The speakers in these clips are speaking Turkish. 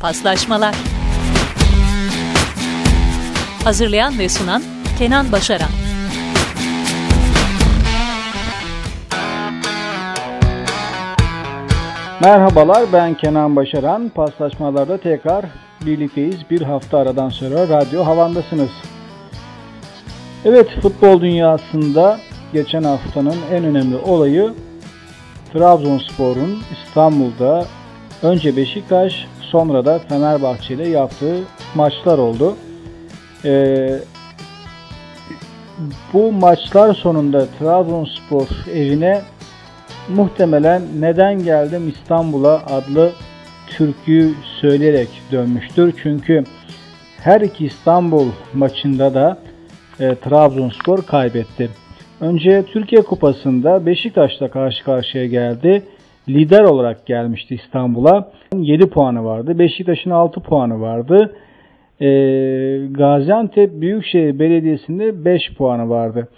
Paslaşmalar Hazırlayan ve sunan Kenan Başaran Merhabalar ben Kenan Başaran. Paslaşmalarda tekrar birlikteyiz. Bir hafta aradan sonra radyo havandasınız. Evet futbol dünyasında geçen haftanın en önemli olayı Trabzonspor'un İstanbul'da önce Beşiktaş sonra da Fenerbahçe ile yaptığı maçlar oldu. Ee, bu maçlar sonunda Trabzonspor evine muhtemelen neden geldim İstanbul'a adlı türküyü söyleyerek dönmüştür. Çünkü her iki İstanbul maçında da e, Trabzonspor kaybetti. Önce Türkiye Kupası'nda Beşiktaş'la karşı karşıya geldi. Lider olarak gelmişti İstanbul'a. 7 puanı vardı. Beşiktaş'ın 6 puanı vardı. E, Gaziantep Büyükşehir Belediyesi'nde 5 puanı vardı.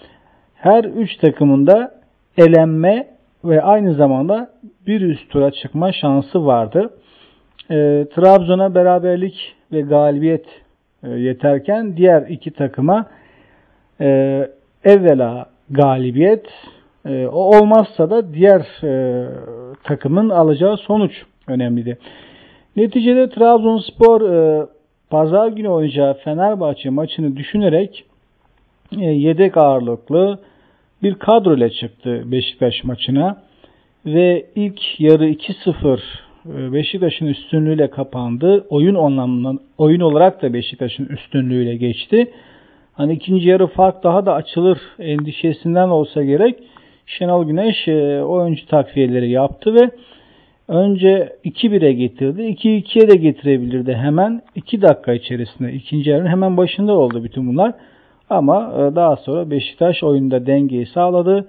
Her 3 takımında elenme ve aynı zamanda bir üst tura çıkma şansı vardı. E, Trabzon'a beraberlik ve galibiyet e, yeterken diğer iki takıma e, evvela galibiyet e, o olmazsa da diğer e, takımın alacağı sonuç önemliydi. Neticede Trabzonspor e, pazar günü oynayacağı Fenerbahçe maçını düşünerek e, yedek ağırlıklı bir kadro ile çıktı Beşiktaş maçına ve ilk yarı 2-0 e, Beşiktaş'ın üstünlüğüyle kapandı. Oyun anlamından oyun olarak da Beşiktaş'ın üstünlüğüyle geçti. Hani ikinci yarı fark daha da açılır endişesinden olsa gerek. Şenol Güneş e, oyuncu takviyeleri yaptı ve önce 2-1'e getirdi. 2-2'ye de getirebilirdi hemen 2 dakika içerisinde. ikinci yarının hemen başında oldu bütün bunlar. Ama e, daha sonra Beşiktaş oyunda dengeyi sağladı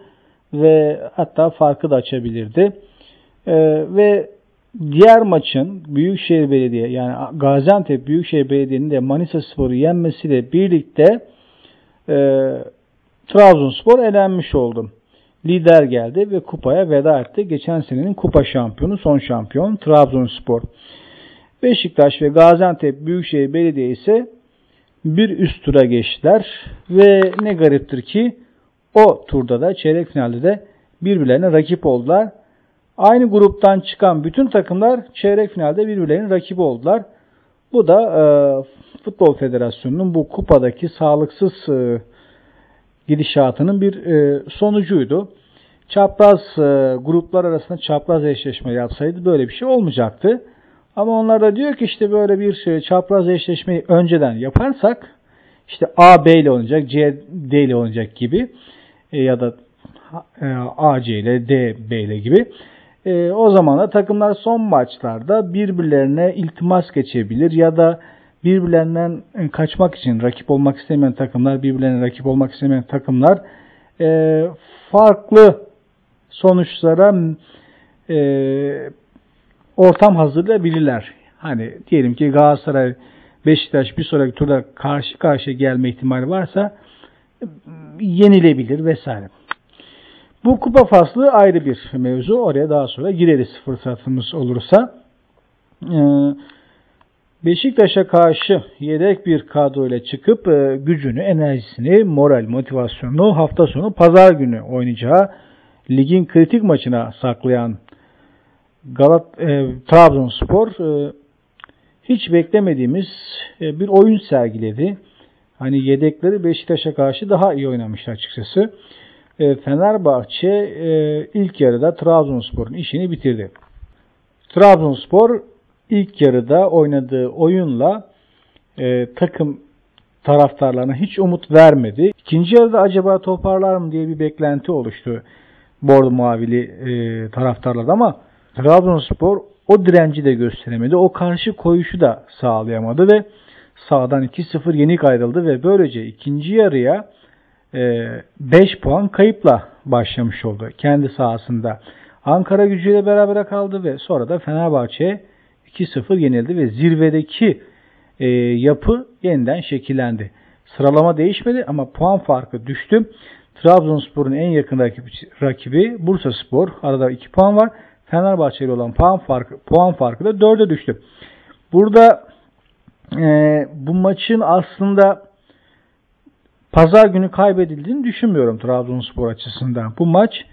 ve hatta farkı da açabilirdi. E, ve diğer maçın Büyükşehir Belediye yani Gaziantep Büyükşehir Belediye'nin de Manisa Spor'u yenmesiyle birlikte e, Trabzonspor elenmiş oldu. Lider geldi ve kupaya veda etti. Geçen senenin kupa şampiyonu, son şampiyon Trabzonspor. Beşiktaş ve Gaziantep Büyükşehir Belediye ise bir üst tura geçtiler ve ne gariptir ki o turda da çeyrek finalde de birbirlerine rakip oldular. Aynı gruptan çıkan bütün takımlar çeyrek finalde birbirlerinin rakibi oldular. Bu da e, Futbol Federasyonu'nun bu kupadaki sağlıksız e, gidişatının bir e, sonucuydu. Çapraz e, gruplar arasında çapraz eşleşme yapsaydı böyle bir şey olmayacaktı. Ama onlar da diyor ki işte böyle bir şey, çapraz eşleşmeyi önceden yaparsak işte A B ile oynayacak, C D ile oynayacak gibi e, ya da e, A C ile D B ile gibi. E, o zaman da takımlar son maçlarda birbirlerine iltimas geçebilir ya da birbirlerinden kaçmak için rakip olmak istemeyen takımlar, birbirlerine rakip olmak istemeyen takımlar e, farklı sonuçlara e, ortam hazırlayabilirler. Hani diyelim ki Galatasaray, Beşiktaş bir sonraki turda karşı karşıya gelme ihtimali varsa yenilebilir vesaire. Bu kupa faslı ayrı bir mevzu. Oraya daha sonra gireriz fırsatımız olursa. Ee, Beşiktaş'a karşı yedek bir kadro ile çıkıp e, gücünü, enerjisini, moral, motivasyonunu hafta sonu pazar günü oynayacağı ligin kritik maçına saklayan Galat e, Trabzonspor e, hiç beklemediğimiz e, bir oyun sergiledi. Hani yedekleri Beşiktaş'a karşı daha iyi oynamışlar açıkçası. E, Fenerbahçe e, ilk yarıda Trabzonspor'un işini bitirdi. Trabzonspor ilk yarıda oynadığı oyunla e, takım taraftarlarına hiç umut vermedi. İkinci yarıda acaba toparlar mı diye bir beklenti oluştu Bordo Mavili e, taraftarlarda ama Trabzonspor o direnci de gösteremedi. O karşı koyuşu da sağlayamadı ve sağdan 2-0 yenik ayrıldı ve böylece ikinci yarıya 5 e, puan kayıpla başlamış oldu kendi sahasında. Ankara gücüyle beraber kaldı ve sonra da Fenerbahçe 2-0 yenildi ve zirvedeki e, yapı yeniden şekillendi. Sıralama değişmedi ama puan farkı düştü. Trabzonspor'un en yakın rakibi, rakibi Bursa Spor. Arada 2 puan var. Fenerbahçe ile olan puan farkı, puan farkı da 4'e düştü. Burada e, bu maçın aslında pazar günü kaybedildiğini düşünmüyorum Trabzonspor açısından. Bu maç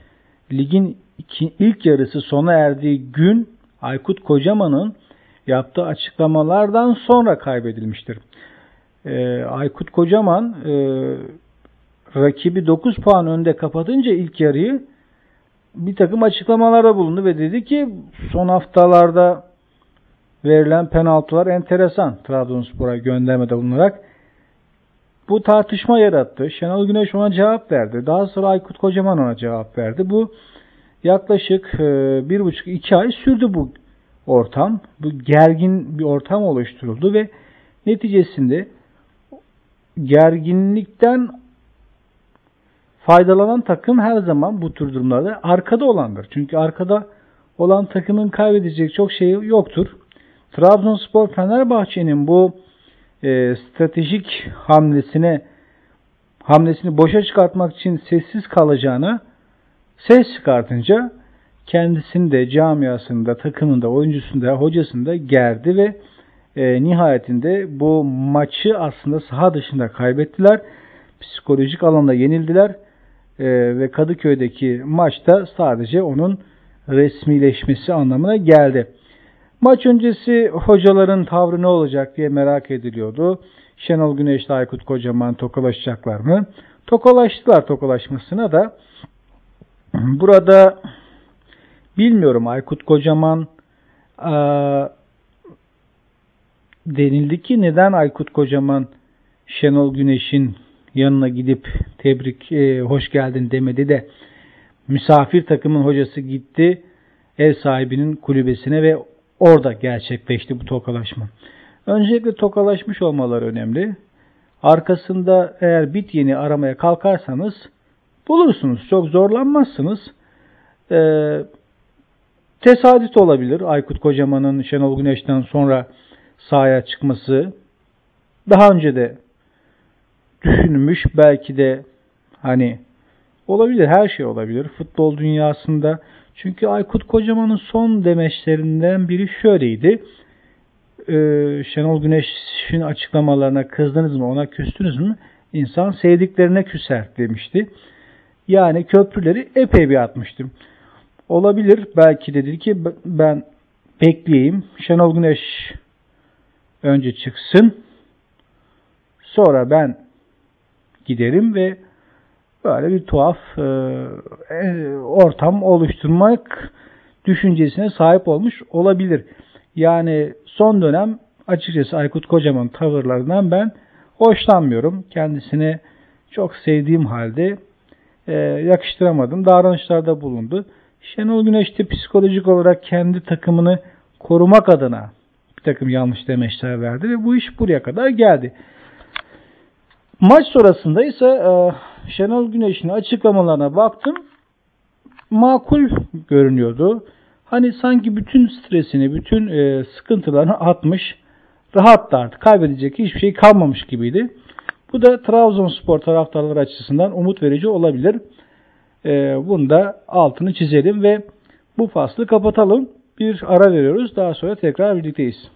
ligin iki, ilk yarısı sona erdiği gün Aykut Kocaman'ın yaptığı açıklamalardan sonra kaybedilmiştir. E, Aykut Kocaman e, rakibi 9 puan önde kapatınca ilk yarıyı bir takım açıklamalarda bulundu ve dedi ki son haftalarda verilen penaltılar enteresan Trabzonspor'a göndermede bulunarak. Bu tartışma yarattı. Şenol Güneş ona cevap verdi. Daha sonra Aykut Kocaman ona cevap verdi. Bu yaklaşık e, bir buçuk iki ay sürdü bu ortam. Bu gergin bir ortam oluşturuldu ve neticesinde gerginlikten faydalanan takım her zaman bu tür durumlarda arkada olandır. Çünkü arkada olan takımın kaybedecek çok şey yoktur. Trabzonspor Fenerbahçe'nin bu e, stratejik hamlesine hamlesini boşa çıkartmak için sessiz kalacağına ses çıkartınca kendisinde, camiasında, takımında, oyuncusunda, hocasında gerdi ve e, nihayetinde bu maçı aslında saha dışında kaybettiler. Psikolojik alanda yenildiler e, ve Kadıköy'deki maçta sadece onun resmileşmesi anlamına geldi. Maç öncesi hocaların tavrı ne olacak diye merak ediliyordu. Şenol Güneş ile Aykut Kocaman tokalaşacaklar mı? Tokalaştılar tokalaşmasına da. Burada bilmiyorum Aykut Kocaman e, denildi ki neden Aykut Kocaman Şenol Güneş'in yanına gidip tebrik e, hoş geldin demedi de misafir takımın hocası gitti ev sahibinin kulübesine ve orada gerçekleşti bu tokalaşma. Öncelikle tokalaşmış olmaları önemli. Arkasında eğer bit yeni aramaya kalkarsanız bulursunuz. Çok zorlanmazsınız. Ee, tesadüf olabilir. Aykut Kocaman'ın Şenol Güneş'ten sonra sahaya çıkması. Daha önce de düşünülmüş. Belki de hani olabilir. Her şey olabilir. Futbol dünyasında çünkü Aykut Kocaman'ın son demeçlerinden biri şöyleydi. Ee, Şenol Güneş'in açıklamalarına kızdınız mı, ona küstünüz mü? İnsan sevdiklerine küser demişti. Yani köprüleri epey bir atmıştım. Olabilir. Belki dedi ki ben bekleyeyim. Şenol Güneş önce çıksın. Sonra ben giderim ve böyle bir tuhaf e, e, ortam oluşturmak düşüncesine sahip olmuş olabilir. Yani son dönem açıkçası Aykut Kocaman tavırlarından ben hoşlanmıyorum. Kendisini çok sevdiğim halde e, yakıştıramadım. Davranışlarda bulundu. Şenol Güneş de psikolojik olarak kendi takımını korumak adına bir takım yanlış demeçler verdi ve bu iş buraya kadar geldi. Maç sonrasında ise e, Şenol Güneş'in açıklamalarına baktım. Makul görünüyordu. Hani sanki bütün stresini, bütün e, sıkıntılarını atmış. Rahattı artık. Kaybedecek hiçbir şey kalmamış gibiydi. Bu da Trabzonspor taraftarları açısından umut verici olabilir. E, bunu da altını çizelim ve bu faslı kapatalım. Bir ara veriyoruz. Daha sonra tekrar birlikteyiz.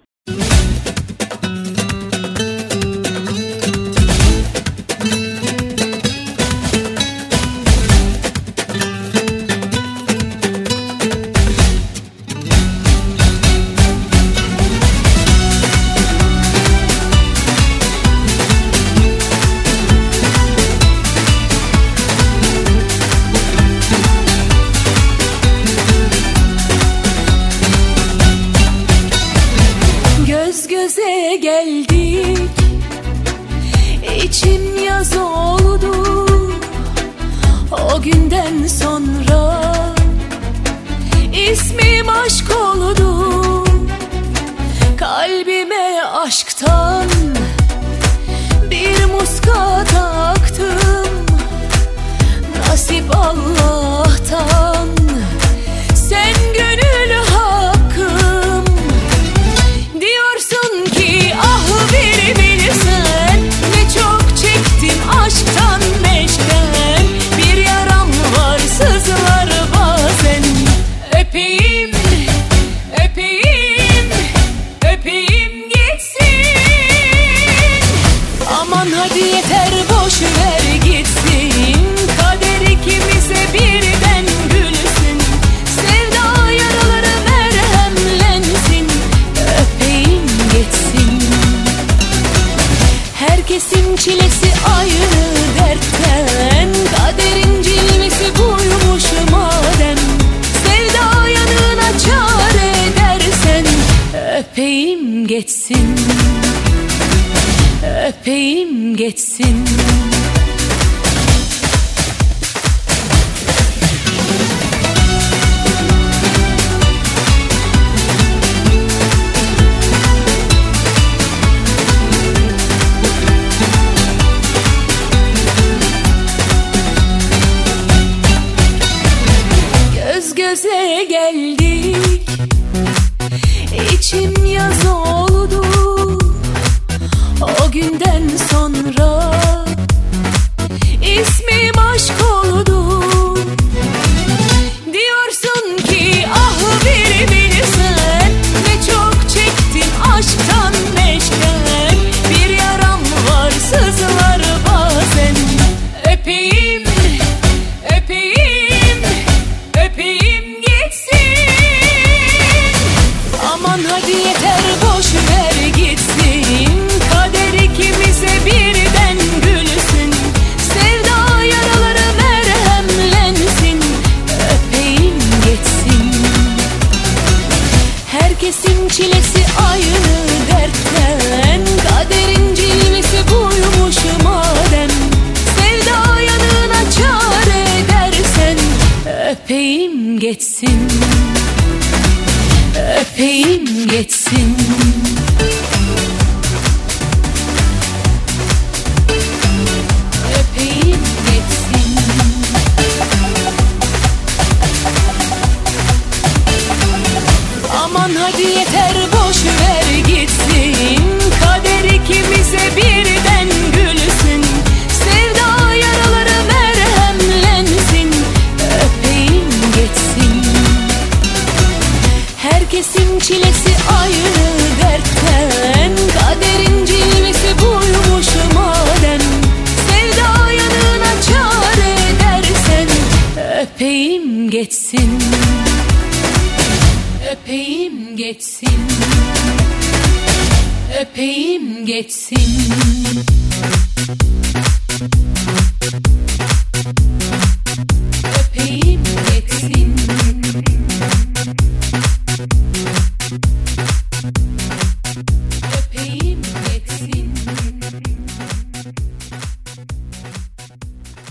Geçsin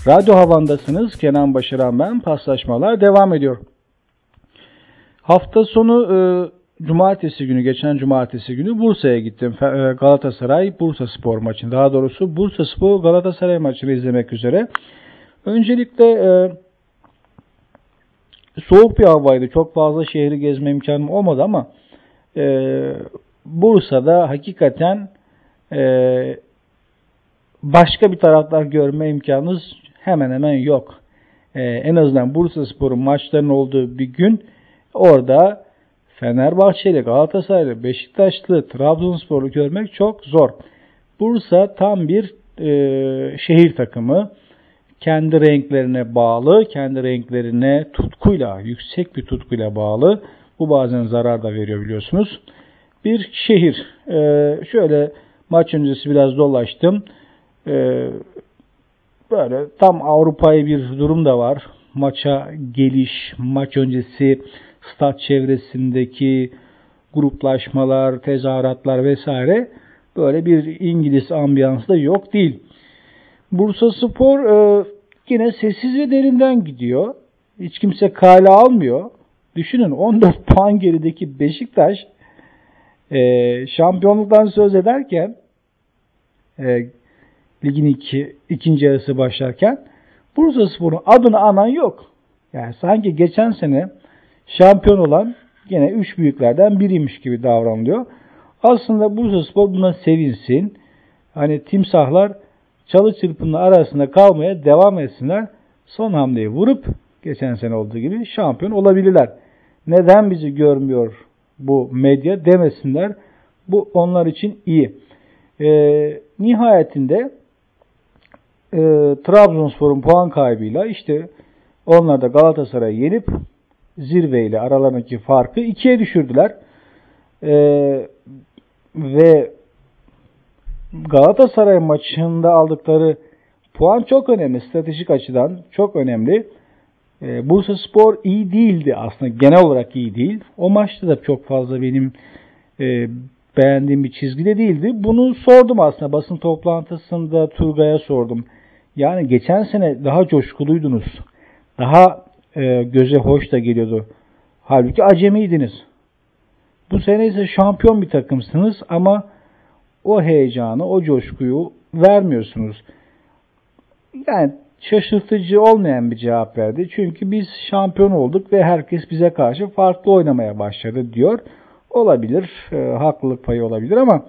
Radyo Havan'dasınız. Kenan Başaran ben. Paslaşmalar devam ediyor. Hafta sonu e, cumartesi günü, geçen cumartesi günü Bursa'ya gittim. E, Galatasaray Bursa Spor maçını. Daha doğrusu Bursa Spor Galatasaray maçını izlemek üzere. Öncelikle e, soğuk bir havaydı. Çok fazla şehri gezme imkanım olmadı ama e, Bursa'da hakikaten e, başka bir taraftar görme imkanınız hemen hemen yok. Ee, en azından Bursa Spor'un maçlarının olduğu bir gün orada Fenerbahçeli, Galatasaraylı, Beşiktaşlı, Trabzonspor'u görmek çok zor. Bursa tam bir e, şehir takımı. Kendi renklerine bağlı, kendi renklerine tutkuyla, yüksek bir tutkuyla bağlı. Bu bazen zarar da veriyor biliyorsunuz. Bir şehir. Ee, şöyle maç öncesi biraz dolaştım. Ee, böyle tam Avrupa'yı bir durum da var. Maça geliş, maç öncesi stat çevresindeki gruplaşmalar, tezahüratlar vesaire böyle bir İngiliz ambiyansı da yok değil. Bursa Spor e, yine sessiz ve derinden gidiyor. Hiç kimse kale almıyor. Düşünün 14 puan gerideki Beşiktaş e, şampiyonluktan söz ederken e, ligin iki, ikinci yarısı başlarken Bursa Spor'un adını anan yok. Yani sanki geçen sene şampiyon olan yine üç büyüklerden biriymiş gibi davranılıyor. Aslında Bursa Spor buna sevinsin. Hani timsahlar çalı çırpının arasında kalmaya devam etsinler. Son hamleyi vurup geçen sene olduğu gibi şampiyon olabilirler. Neden bizi görmüyor bu medya demesinler. Bu onlar için iyi. E, nihayetinde e, Trabzonspor'un puan kaybıyla işte onlar da Galatasaray'ı yenip zirveyle aralarındaki farkı ikiye düşürdüler. E, ve Galatasaray maçında aldıkları puan çok önemli. Stratejik açıdan çok önemli. E, Bursa Spor iyi değildi aslında. Genel olarak iyi değil. O maçta da çok fazla benim e, beğendiğim bir çizgide değildi. Bunu sordum aslında basın toplantısında Turgay'a sordum. Yani geçen sene daha coşkuluydunuz. Daha e, göze hoş da geliyordu. Halbuki acemiydiniz. Bu sene ise şampiyon bir takımsınız ama o heyecanı, o coşkuyu vermiyorsunuz. Yani şaşırtıcı olmayan bir cevap verdi. Çünkü biz şampiyon olduk ve herkes bize karşı farklı oynamaya başladı diyor. Olabilir, e, haklılık payı olabilir ama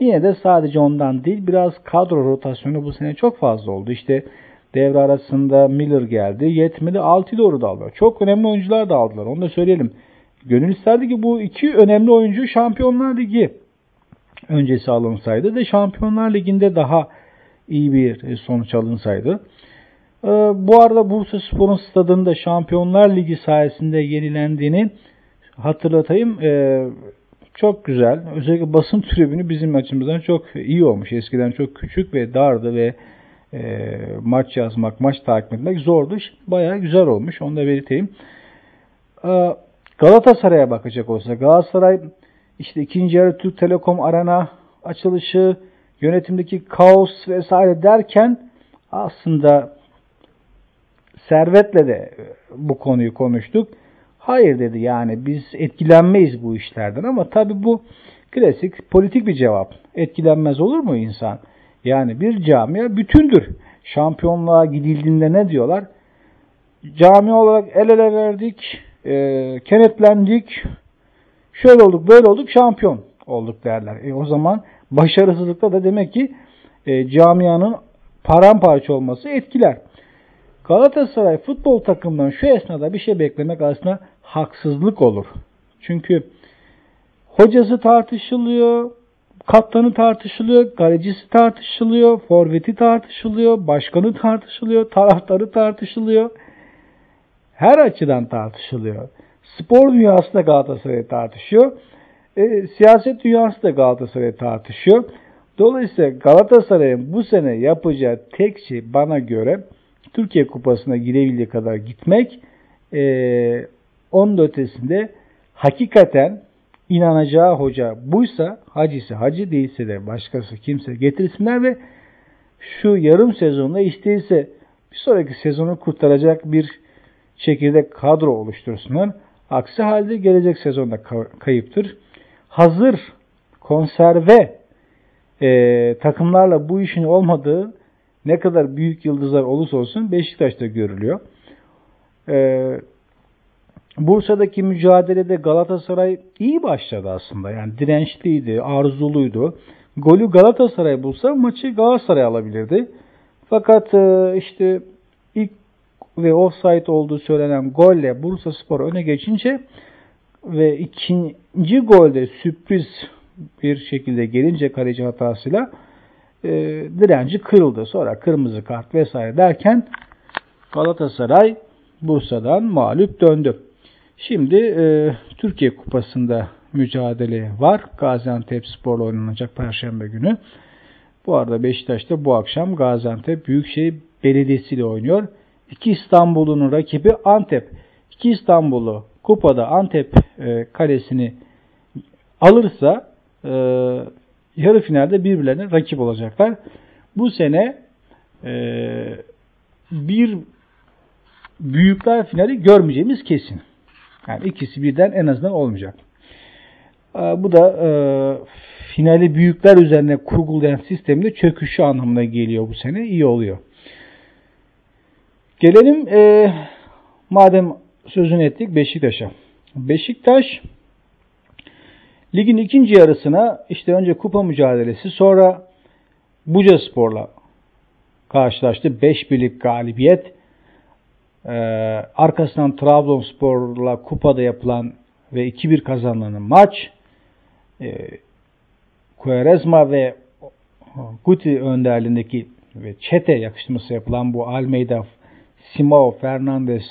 yine de sadece ondan değil biraz kadro rotasyonu bu sene çok fazla oldu. İşte devre arasında Miller geldi, yetmedi Altidore'u da aldılar. Çok önemli oyuncular da aldılar, onu da söyleyelim. Gönül isterdi ki bu iki önemli oyuncu Şampiyonlar Ligi öncesi alınsaydı da Şampiyonlar Ligi'nde daha iyi bir sonuç alınsaydı. Ee, bu arada Bursa Spor'un stadında Şampiyonlar Ligi sayesinde yenilendiğini hatırlatayım. Ee, çok güzel. Özellikle basın tribünü bizim açımızdan çok iyi olmuş. Eskiden çok küçük ve dardı ve e, maç yazmak, maç takip etmek zordu. Bayağı güzel olmuş. Onu da belirteyim. Ee, Galatasaray'a bakacak olsa Galatasaray işte ikinci yarı Türk Telekom Arena açılışı, yönetimdeki kaos vesaire derken aslında Servet'le de bu konuyu konuştuk. Hayır dedi yani biz etkilenmeyiz bu işlerden ama tabii bu klasik politik bir cevap. Etkilenmez olur mu insan? Yani bir camia bütündür. Şampiyonluğa gidildiğinde ne diyorlar? Cami olarak el ele verdik, e, kenetlendik, şöyle olduk böyle olduk şampiyon olduk derler. E, o zaman başarısızlıkta da demek ki e, camianın paramparça olması etkiler. Galatasaray futbol takımından şu esnada bir şey beklemek aslında haksızlık olur. Çünkü hocası tartışılıyor, kaptanı tartışılıyor, kalecisi tartışılıyor, forveti tartışılıyor, başkanı tartışılıyor, taraftarı tartışılıyor. Her açıdan tartışılıyor. Spor dünyası da Galatasaray'ı tartışıyor. E, siyaset dünyası da Galatasaray'ı tartışıyor. Dolayısıyla Galatasaray'ın bu sene yapacağı tek şey bana göre Türkiye Kupası'na girebildiği kadar gitmek. E, onun ötesinde hakikaten inanacağı hoca buysa hacisi hacı değilse de başkası kimse getirsinler ve şu yarım sezonda isteyse bir sonraki sezonu kurtaracak bir şekilde kadro oluştursunlar. Aksi halde gelecek sezonda kayıptır. Hazır konserve e, takımlarla bu işin olmadığı ne kadar büyük yıldızlar olursa olsun Beşiktaş'ta görülüyor. E, Bursa'daki mücadelede Galatasaray iyi başladı aslında. Yani dirençliydi, arzuluydu. Golü Galatasaray bulsa maçı Galatasaray alabilirdi. Fakat e, işte ilk ve offside olduğu söylenen golle Bursa Spor öne geçince ve ikinci golde sürpriz bir şekilde gelince kaleci hatasıyla e, direnci kırıldı. Sonra kırmızı kart vesaire derken Galatasaray Bursa'dan mağlup döndü. Şimdi e, Türkiye Kupası'nda mücadele var. Gaziantep Spor'la oynanacak Perşembe günü. Bu arada Beşiktaş'ta bu akşam Gaziantep Büyükşehir Belediyesi ile oynuyor. İki İstanbul'un rakibi Antep. İki İstanbul'u kupada Antep e, kalesini alırsa e, yarı finalde birbirlerine rakip olacaklar. Bu sene e, bir büyükler finali görmeyeceğimiz kesin. Yani ikisi birden en azından olmayacak. E, bu da e, finali büyükler üzerine kurgulayan sistemde çöküşü anlamına geliyor bu sene. İyi oluyor. Gelelim e, madem sözünü ettik Beşiktaş'a. Beşiktaş ligin ikinci yarısına işte önce kupa mücadelesi sonra Buca Spor'la karşılaştı. 5 birlik galibiyet. Ee, arkasından Trabzonspor'la kupada yapılan ve 2-1 kazanılan maç. Ee, Quaresma ve Guti önderliğindeki ve çete yakıştırması yapılan bu Almeida, Simao, Fernandes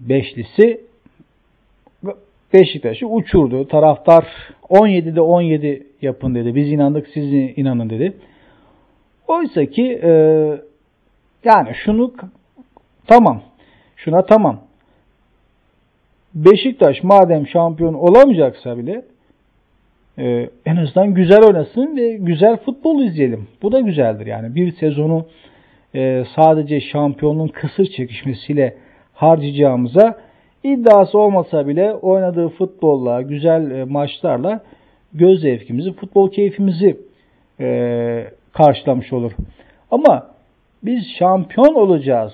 beşlisi Beşiktaş'ı uçurdu. Taraftar 17'de 17 yapın dedi. Biz inandık siz inanın dedi. Oysa ki e, yani şunu tamam. Şuna tamam. Beşiktaş madem şampiyon olamayacaksa bile e, en azından güzel oynasın ve güzel futbol izleyelim. Bu da güzeldir. Yani bir sezonu e, sadece şampiyonluğun kısır çekişmesiyle harcayacağımıza iddiası olmasa bile oynadığı futbolla, güzel e, maçlarla göz zevkimizi, futbol keyfimizi e, karşılamış olur. Ama biz şampiyon olacağız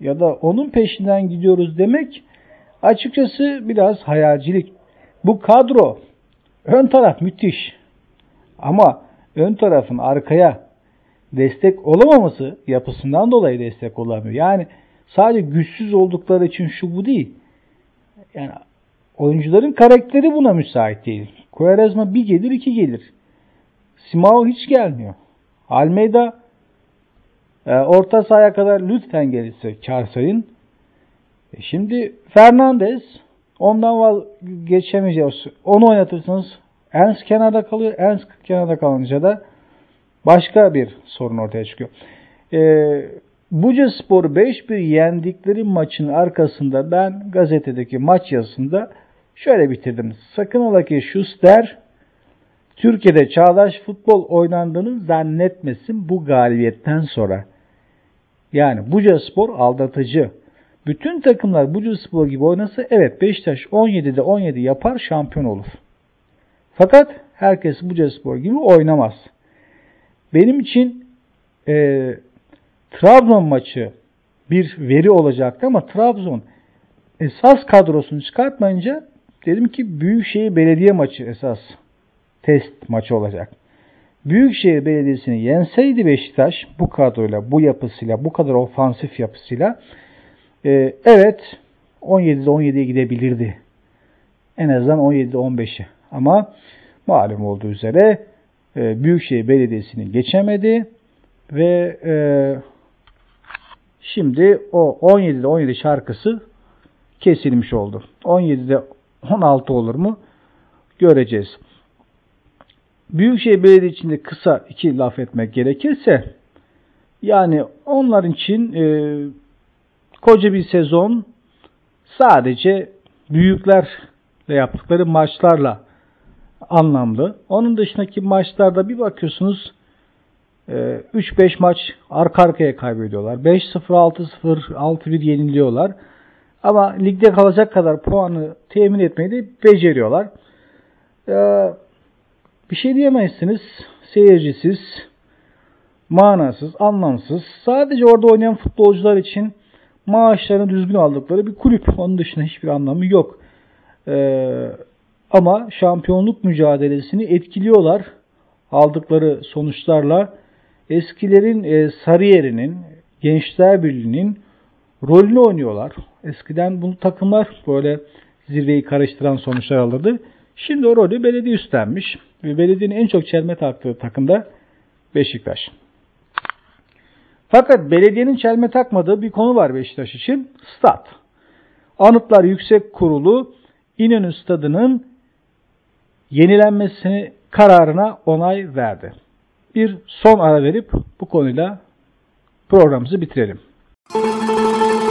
ya da onun peşinden gidiyoruz demek açıkçası biraz hayalcilik. Bu kadro ön taraf müthiş. Ama ön tarafın arkaya destek olamaması yapısından dolayı destek olamıyor. Yani sadece güçsüz oldukları için şu bu değil. Yani oyuncuların karakteri buna müsait değil. Quaresma bir gelir iki gelir. Simao hiç gelmiyor. Almeida orta sahaya kadar lütfen gelirse kar sayın. E şimdi Fernandez ondan geçemeyeceğiz. Onu oynatırsınız. Ens kenarda kalıyor. Ens kenarda kalınca da başka bir sorun ortaya çıkıyor. E, Buca Spor 5-1 yendikleri maçın arkasında ben gazetedeki maç yazısında şöyle bitirdim. Sakın ola ki Schuster Türkiye'de çağdaş futbol oynandığını zannetmesin bu galibiyetten sonra. Yani Buca Spor aldatıcı. Bütün takımlar Buca Spor gibi oynasa evet Beşiktaş 17'de 17 yapar şampiyon olur. Fakat herkes Buca Spor gibi oynamaz. Benim için e, Trabzon maçı bir veri olacaktı ama Trabzon esas kadrosunu çıkartmayınca dedim ki Büyükşehir Belediye maçı esas test maçı olacak. Büyükşehir Belediyesi'ni yenseydi Beşiktaş bu kadroyla, bu yapısıyla, bu kadar ofansif yapısıyla e, evet 17'de 17'ye gidebilirdi. En azından 17'de 15'e. Ama malum olduğu üzere e, Büyükşehir Belediyesi'ni geçemedi ve e, Şimdi o 17'de 17 şarkısı kesilmiş oldu. 17'de 16 olur mu? Göreceğiz. Büyükşehir Belediye içinde kısa iki laf etmek gerekirse yani onlar için e, koca bir sezon sadece büyüklerle yaptıkları maçlarla anlamlı. Onun dışındaki maçlarda bir bakıyorsunuz 3-5 ee, maç arka arkaya kaybediyorlar. 5-0, 6-0, 6-1 yeniliyorlar. Ama ligde kalacak kadar puanı temin etmeyi de beceriyorlar. Bir şey diyemezsiniz. Seyircisiz, manasız, anlamsız. Sadece orada oynayan futbolcular için maaşlarını düzgün aldıkları bir kulüp. Onun dışında hiçbir anlamı yok. Ee, ama şampiyonluk mücadelesini etkiliyorlar aldıkları sonuçlarla eskilerin e, Sarıyer'inin, Gençler Birliği'nin rolünü oynuyorlar. Eskiden bu takımlar böyle zirveyi karıştıran sonuçlar alırdı. Şimdi o rolü belediye üstlenmiş. Ve belediyenin en çok çelme taktığı takım da Beşiktaş. Fakat belediyenin çelme takmadığı bir konu var Beşiktaş için. Stat. Anıtlar Yüksek Kurulu İnönü Stadı'nın yenilenmesini kararına onay verdi bir son ara verip bu konuyla programımızı bitirelim. hikayemiz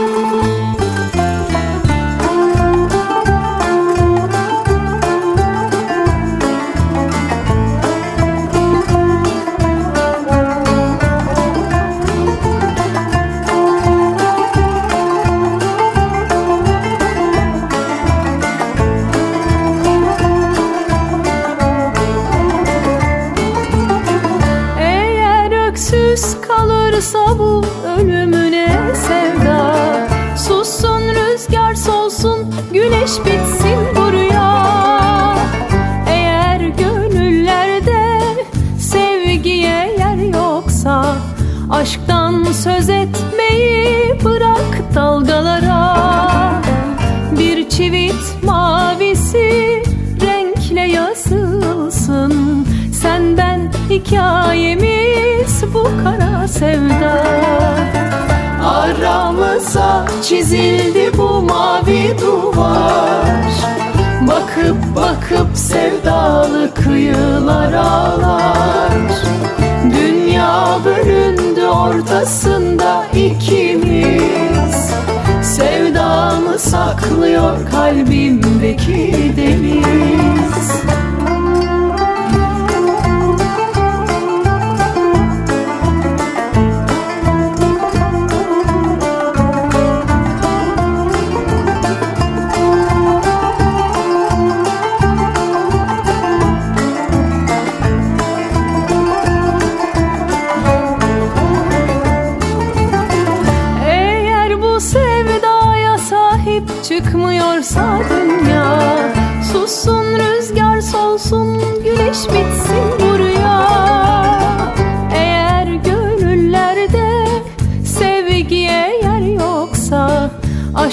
kıyılar ağlar. Dünya bölündü ortasında ikimiz. Sevdamı saklıyor kalbimdeki deniz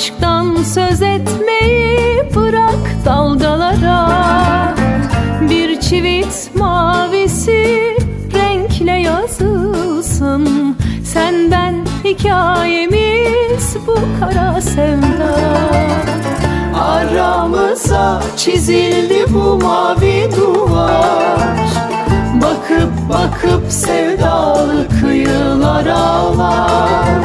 Aşktan söz etmeyi bırak dalgalara. Bir çivit mavisi renkle yazılsın. Sen ben hikayemiz bu kara sevda. Aramıza çizildi bu mavi duvar. Bakıp bakıp sevdalı kıyılar ağlar.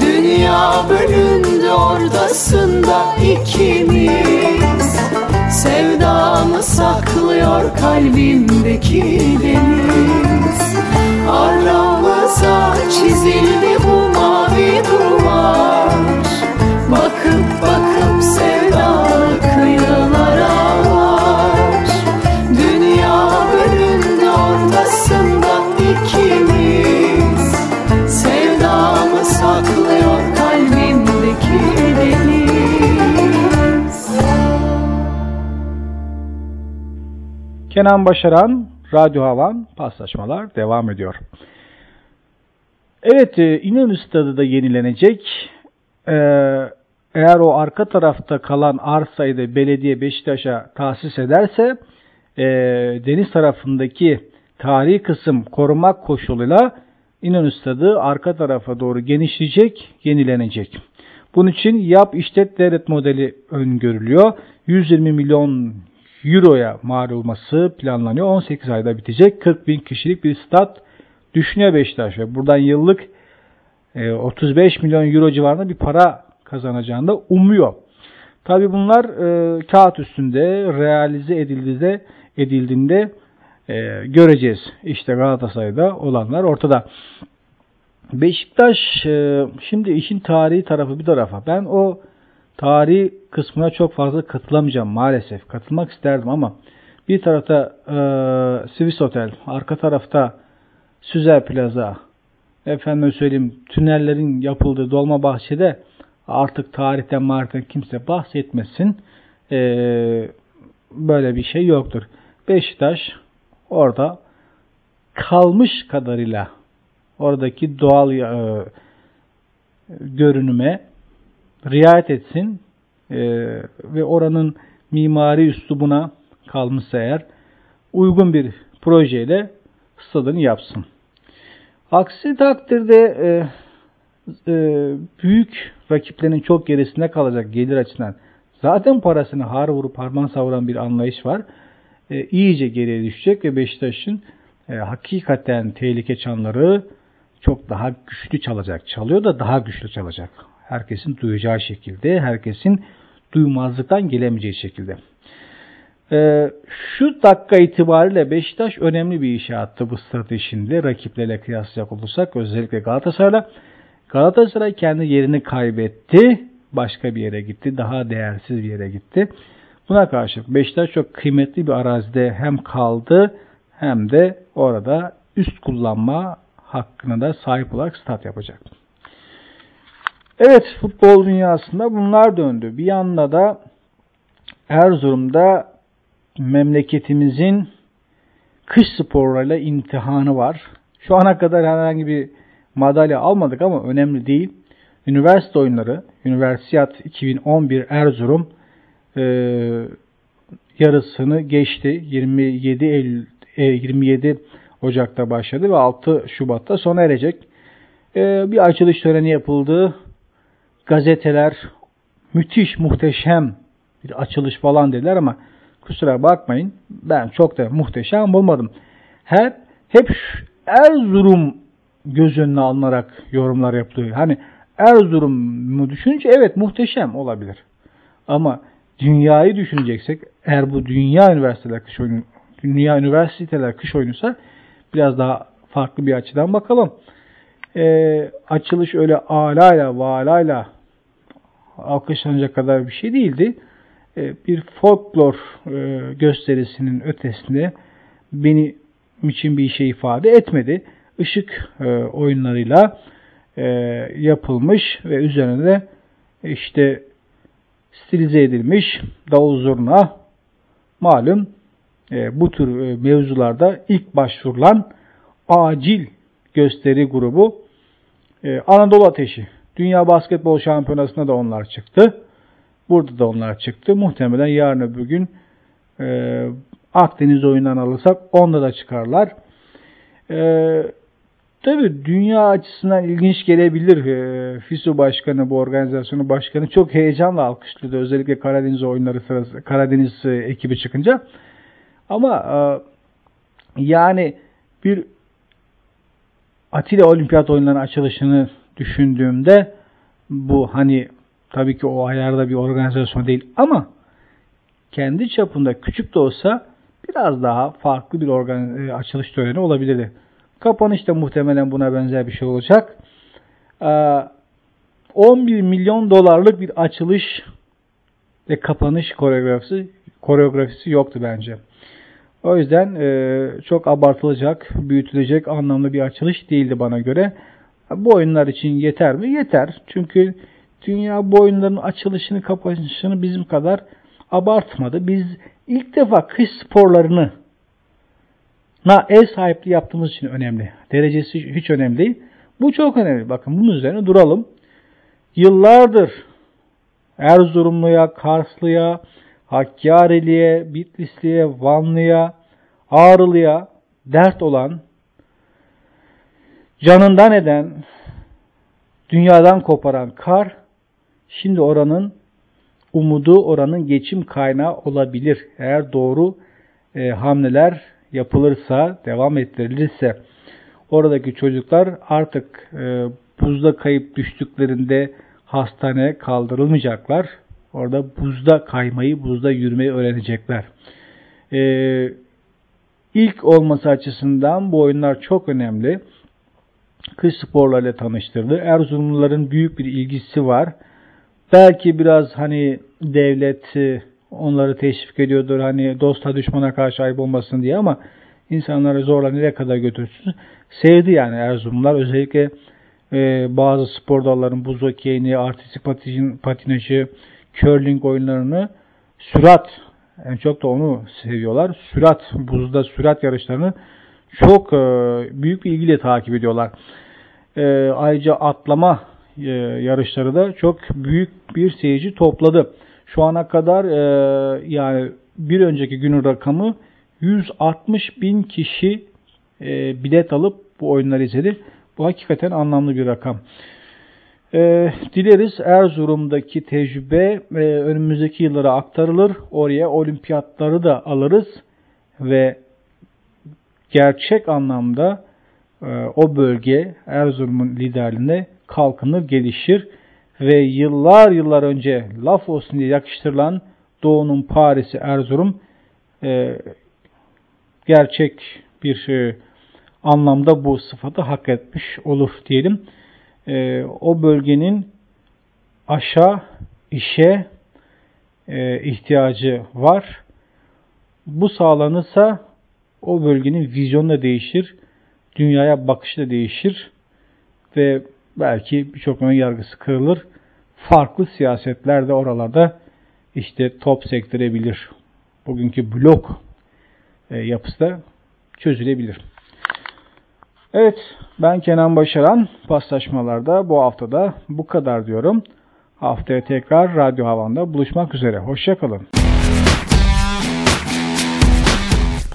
Dünya bölündü ortasında ikimiz. Sevdamı saklıyor kalbimdeki deniz. Aramıza çizildi bu mavi duvar Kenan Başaran, Radyo Havan, paslaşmalar devam ediyor. Evet, e, İnönü Stadı da yenilenecek. Ee, eğer o arka tarafta kalan arsayı da belediye Beşiktaş'a tahsis ederse, e, deniz tarafındaki tarihi kısım korumak koşuluyla İnönü Stadı arka tarafa doğru genişleyecek, yenilenecek. Bunun için yap işlet devlet modeli öngörülüyor. 120 milyon Euro'ya mal olması planlanıyor. 18 ayda bitecek. 40 bin kişilik bir stat düşünüyor Beşiktaş ve buradan yıllık e, 35 milyon Euro civarında bir para kazanacağını da umuyor. Tabi bunlar e, kağıt üstünde realize edildiğinde, edildiğinde e, göreceğiz. İşte Galatasaray'da olanlar ortada. Beşiktaş e, şimdi işin tarihi tarafı bir tarafa. Ben o tarihi kısmına çok fazla katılamayacağım maalesef. Katılmak isterdim ama bir tarafta e, Swiss Hotel, arka tarafta Süzer Plaza, efendim söyleyeyim tünellerin yapıldığı Dolma Bahçe'de artık tarihten mariften kimse bahsetmesin. E, böyle bir şey yoktur. Beşiktaş orada kalmış kadarıyla oradaki doğal e, görünüme riayet etsin e, ve oranın mimari üslubuna kalmışsa eğer uygun bir projeyle stadını yapsın. Aksi takdirde e, e, büyük rakiplerin çok gerisinde kalacak gelir açısından. Zaten parasını har vurup harman savuran bir anlayış var. E, iyice geriye düşecek ve Beşiktaş'ın e, hakikaten tehlike çanları çok daha güçlü çalacak. Çalıyor da daha güçlü çalacak. Herkesin duyacağı şekilde, herkesin duymazlıktan gelemeyeceği şekilde. Ee, şu dakika itibariyle Beşiktaş önemli bir işe attı bu stratejinde rakiplerle kıyaslayacak olursak özellikle Galatasaray'la. Galatasaray kendi yerini kaybetti. Başka bir yere gitti. Daha değersiz bir yere gitti. Buna karşı Beşiktaş çok kıymetli bir arazide hem kaldı hem de orada üst kullanma hakkına da sahip olarak stat yapacak. Evet futbol dünyasında bunlar döndü. Bir yanda da Erzurum'da memleketimizin kış sporlarıyla imtihanı var. Şu ana kadar herhangi bir madalya almadık ama önemli değil. Üniversite oyunları, Üniversiyat 2011 Erzurum e, yarısını geçti. 27 Eylül, e, 27 Ocak'ta başladı ve 6 Şubat'ta sona erecek. Ee, bir açılış töreni yapıldı. Gazeteler müthiş, muhteşem bir açılış falan dediler ama kusura bakmayın ben çok da muhteşem bulmadım. Hep, hep Erzurum göz önüne alınarak yorumlar yapılıyor. Hani Erzurum'u düşününce evet muhteşem olabilir. Ama dünyayı düşüneceksek eğer bu dünya üniversiteler kış oyunu dünya üniversiteler kış oyunuysa biraz daha farklı bir açıdan bakalım. Ee, açılış öyle alayla valayla alkışlanacak kadar bir şey değildi. Ee, bir folklor e, gösterisinin ötesinde beni için bir şey ifade etmedi. Işık e, oyunlarıyla e, yapılmış ve üzerine de işte stilize edilmiş davul zurna malum e, bu tür e, mevzularda ilk başvurulan acil gösteri grubu e, Anadolu Ateşi. Dünya Basketbol Şampiyonası'nda da onlar çıktı. Burada da onlar çıktı. Muhtemelen yarın öbür gün e, Akdeniz oyundan alırsak onda da çıkarlar. E, Tabii dünya açısından ilginç gelebilir. E, FISO Başkanı, bu organizasyonun başkanı çok heyecanla alkışladı. Özellikle Karadeniz oyunları sırası, Karadeniz e, ekibi çıkınca. Ama e, yani bir Atilla Olimpiyat oyunlarının açılışını düşündüğümde bu hani tabii ki o ayarda bir organizasyon değil ama kendi çapında küçük de olsa biraz daha farklı bir organ, açılış töreni olabilirdi. Kapanış da muhtemelen buna benzer bir şey olacak. 11 ee, milyon dolarlık bir açılış ve kapanış koreografisi koreografisi yoktu bence. O yüzden e, çok abartılacak, büyütülecek anlamlı bir açılış değildi bana göre. Bu oyunlar için yeter mi? Yeter. Çünkü dünya bu oyunların açılışını, kapanışını bizim kadar abartmadı. Biz ilk defa kış sporlarını na ev sahipliği yaptığımız için önemli. Derecesi hiç önemli değil. Bu çok önemli. Bakın bunun üzerine duralım. Yıllardır Erzurumlu'ya, Karslı'ya, Hakkari'liye, Bitlisli'ye, Vanlı'ya, Ağrılı'ya dert olan, canından eden, dünyadan koparan kar, şimdi oranın umudu, oranın geçim kaynağı olabilir. Eğer doğru e, hamleler yapılırsa, devam ettirilirse oradaki çocuklar artık e, buzda kayıp düştüklerinde hastane kaldırılmayacaklar. Orada buzda kaymayı, buzda yürümeyi öğrenecekler. Ee, ilk olması açısından bu oyunlar çok önemli. Kış sporlarıyla tanıştırdı. Erzurumluların büyük bir ilgisi var. Belki biraz hani devlet e, onları teşvik ediyordur. Hani dosta düşmana karşı ayıp olmasın diye ama insanları zorla nereye kadar götürsün? Sevdi yani Erzurumlar. Özellikle e, bazı spor dallarının buz hokeyini, artistik patinajı, curling oyunlarını sürat en çok da onu seviyorlar. Sürat, buzda sürat yarışlarını çok e, büyük bir ilgiyle takip ediyorlar. E, ayrıca atlama e, yarışları da çok büyük bir seyirci topladı. Şu ana kadar yani bir önceki günün rakamı 160 bin kişi bilet alıp bu oyunları izledi. Bu hakikaten anlamlı bir rakam. Dileriz Erzurum'daki tecrübe önümüzdeki yıllara aktarılır. Oraya olimpiyatları da alırız ve gerçek anlamda e, o bölge Erzurum'un liderliğinde kalkınır, gelişir ve yıllar yıllar önce laf olsun diye yakıştırılan Doğu'nun Paris'i Erzurum e, gerçek bir e, anlamda bu sıfatı hak etmiş olur diyelim. O bölgenin aşağı işe ihtiyacı var. Bu sağlanırsa o bölgenin vizyonu da değişir, dünyaya bakışı da değişir ve belki birçok ön yargısı kırılır. Farklı siyasetler de oralarda işte top sektirebilir. Bugünkü blok e, yapısı da çözülebilir. Evet, ben Kenan Başaran. Paslaşmalarda bu haftada bu kadar diyorum. Haftaya tekrar Radyo Havan'da buluşmak üzere. Hoşçakalın.